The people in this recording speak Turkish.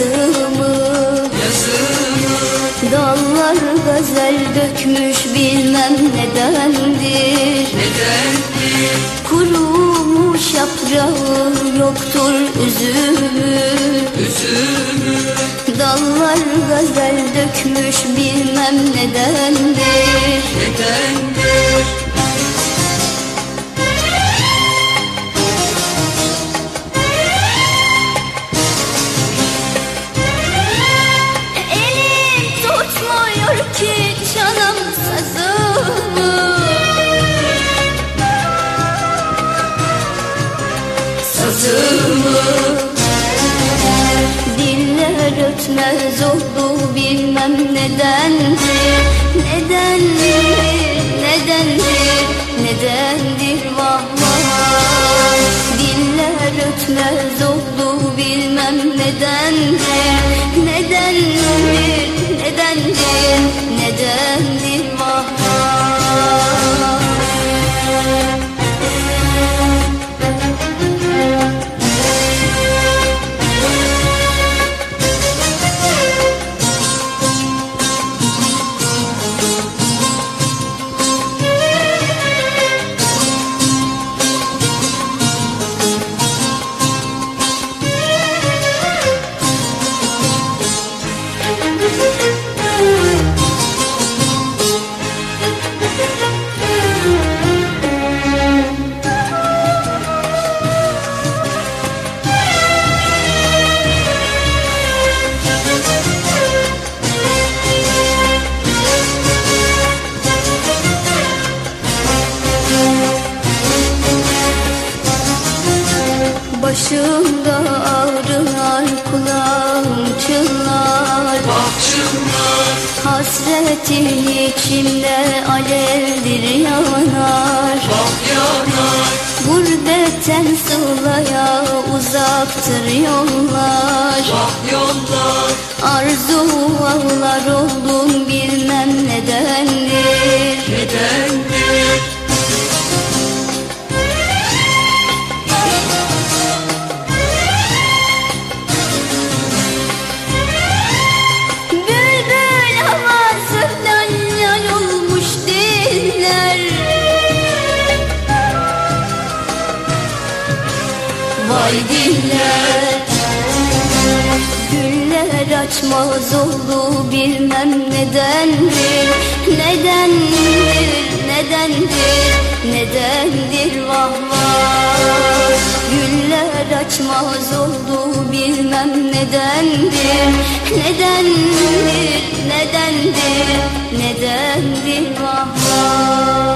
yazımı. Dallar gazel dökmüş bilmem nedendir. Kurumuş yaprağı yoktur üzümü. Dallar gazel dökmüş bilmem nedendir. Elim Ötmez oldu bilmem nedendir Nedendir, nedendir, nedendir vah vah Diller ötmez oldu bilmem Nedendir, Başımda ağrılar kulağım Hasretin içimde alevdir yanar. Gurbetten sılaya uzaktır yollar. Arzu ağlar oldum Vay diller Güller açmaz oldu bilmem nedendir. Nedendir, nedendir, nedendir vah vah Güller açmaz oldu bilmem nedendir. Nedendir, nedendir, nedendir vah vah